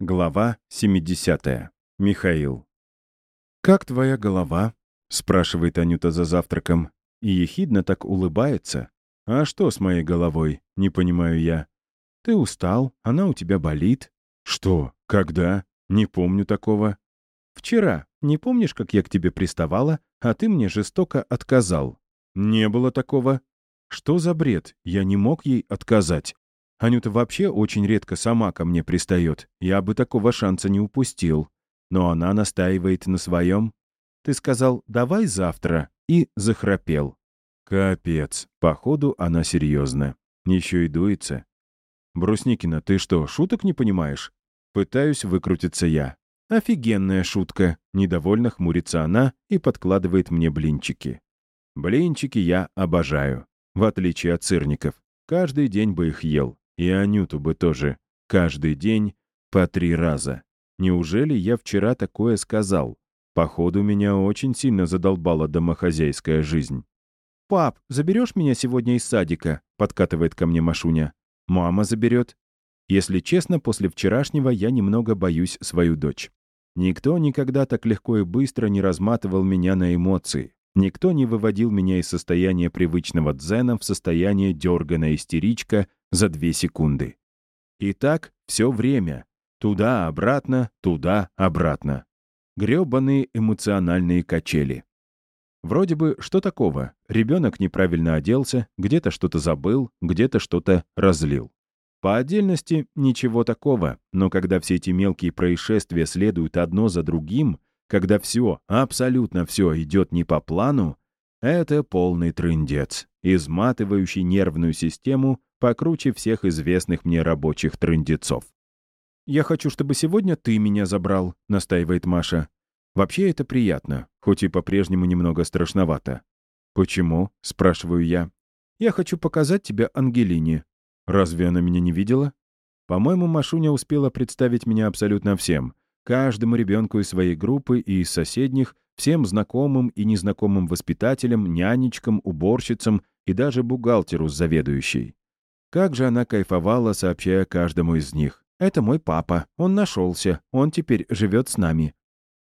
Глава 70. Михаил. «Как твоя голова?» — спрашивает Анюта за завтраком. И ехидно так улыбается. «А что с моей головой?» — не понимаю я. «Ты устал, она у тебя болит». «Что? Когда? Не помню такого». «Вчера. Не помнишь, как я к тебе приставала, а ты мне жестоко отказал?» «Не было такого». «Что за бред? Я не мог ей отказать. Анюта вообще очень редко сама ко мне пристает. Я бы такого шанса не упустил. Но она настаивает на своем. Ты сказал «давай завтра» и захрапел. Капец, походу она серьезно. Еще и дуется. «Брусникина, ты что, шуток не понимаешь?» Пытаюсь выкрутиться я. «Офигенная шутка!» Недовольно хмурится она и подкладывает мне блинчики. Блинчики я обожаю. В отличие от сырников. Каждый день бы их ел. И Анюту бы тоже. Каждый день по три раза. Неужели я вчера такое сказал? Походу, меня очень сильно задолбала домохозяйская жизнь. «Пап, заберешь меня сегодня из садика?» — подкатывает ко мне Машуня. «Мама заберет». Если честно, после вчерашнего я немного боюсь свою дочь. Никто никогда так легко и быстро не разматывал меня на эмоции. Никто не выводил меня из состояния привычного дзена в состояние дерганая истеричка за две секунды. И так все время. Туда-обратно, туда-обратно. Грёбаные эмоциональные качели. Вроде бы, что такого? Ребенок неправильно оделся, где-то что-то забыл, где-то что-то разлил. По отдельности ничего такого, но когда все эти мелкие происшествия следуют одно за другим, когда все, абсолютно все идет не по плану, это полный трындец, изматывающий нервную систему покруче всех известных мне рабочих трындецов. «Я хочу, чтобы сегодня ты меня забрал», — настаивает Маша. «Вообще это приятно, хоть и по-прежнему немного страшновато». «Почему?» — спрашиваю я. «Я хочу показать тебя Ангелине». «Разве она меня не видела?» По-моему, Машуня успела представить меня абсолютно всем. Каждому ребенку из своей группы и из соседних, всем знакомым и незнакомым воспитателям, нянечкам, уборщицам и даже бухгалтеру с заведующей. Как же она кайфовала, сообщая каждому из них. «Это мой папа. Он нашелся. Он теперь живет с нами».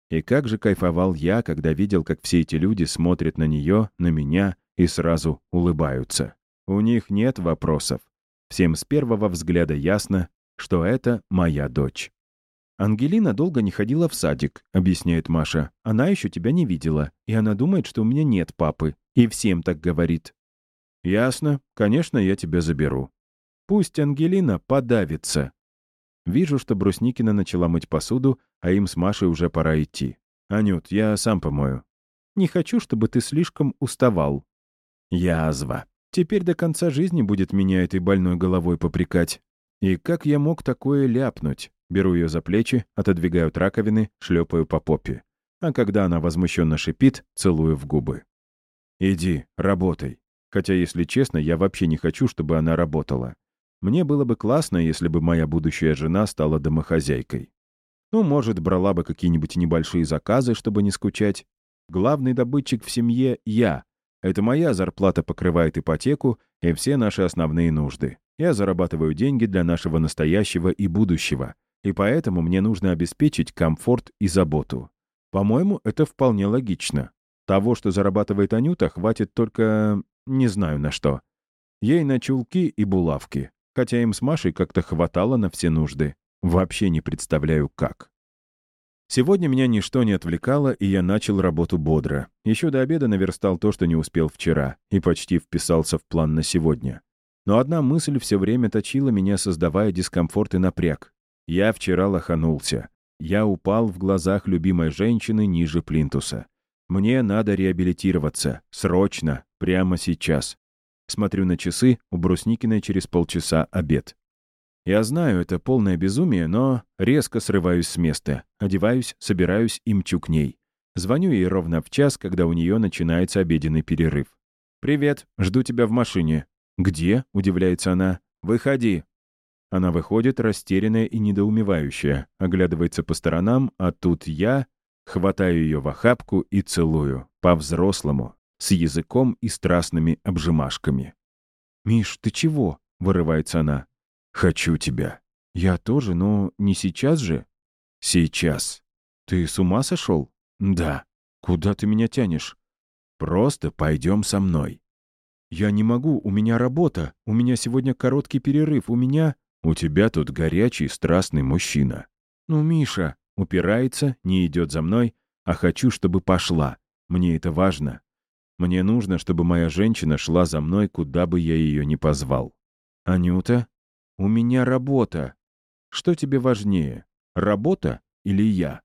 И как же кайфовал я, когда видел, как все эти люди смотрят на нее, на меня и сразу улыбаются. У них нет вопросов. Всем с первого взгляда ясно, что это моя дочь. «Ангелина долго не ходила в садик», — объясняет Маша. «Она еще тебя не видела, и она думает, что у меня нет папы. И всем так говорит. «Ясно. Конечно, я тебя заберу. Пусть Ангелина подавится». Вижу, что Брусникина начала мыть посуду, а им с Машей уже пора идти. «Анют, я сам помою». «Не хочу, чтобы ты слишком уставал». «Язва. Теперь до конца жизни будет меня этой больной головой попрекать. И как я мог такое ляпнуть? Беру ее за плечи, отодвигаю от раковины, шлепаю по попе. А когда она возмущенно шипит, целую в губы. «Иди, работай. Хотя, если честно, я вообще не хочу, чтобы она работала. Мне было бы классно, если бы моя будущая жена стала домохозяйкой. Ну, может, брала бы какие-нибудь небольшие заказы, чтобы не скучать. Главный добытчик в семье — я. Это моя зарплата покрывает ипотеку и все наши основные нужды. Я зарабатываю деньги для нашего настоящего и будущего. И поэтому мне нужно обеспечить комфорт и заботу. По-моему, это вполне логично. Того, что зарабатывает Анюта, хватит только не знаю на что. Ей на чулки и булавки. Хотя им с Машей как-то хватало на все нужды. Вообще не представляю, как. Сегодня меня ничто не отвлекало, и я начал работу бодро. Еще до обеда наверстал то, что не успел вчера, и почти вписался в план на сегодня. Но одна мысль все время точила меня, создавая дискомфорт и напряг. Я вчера лоханулся. Я упал в глазах любимой женщины ниже плинтуса. Мне надо реабилитироваться. Срочно. Прямо сейчас. Смотрю на часы, у Брусникиной через полчаса обед. Я знаю, это полное безумие, но резко срываюсь с места, одеваюсь, собираюсь и мчу к ней. Звоню ей ровно в час, когда у нее начинается обеденный перерыв. «Привет, жду тебя в машине». «Где?» — удивляется она. «Выходи». Она выходит, растерянная и недоумевающая, оглядывается по сторонам, а тут я Хватаю ее в охапку и целую, по-взрослому, с языком и страстными обжимашками. «Миш, ты чего?» — вырывается она. «Хочу тебя». «Я тоже, но не сейчас же». «Сейчас». «Ты с ума сошел?» «Да». «Куда ты меня тянешь?» «Просто пойдем со мной». «Я не могу, у меня работа. У меня сегодня короткий перерыв. У меня...» «У тебя тут горячий, страстный мужчина». «Ну, Миша...» Упирается, не идет за мной, а хочу, чтобы пошла. Мне это важно. Мне нужно, чтобы моя женщина шла за мной, куда бы я ее ни позвал. «Анюта, у меня работа. Что тебе важнее, работа или я?»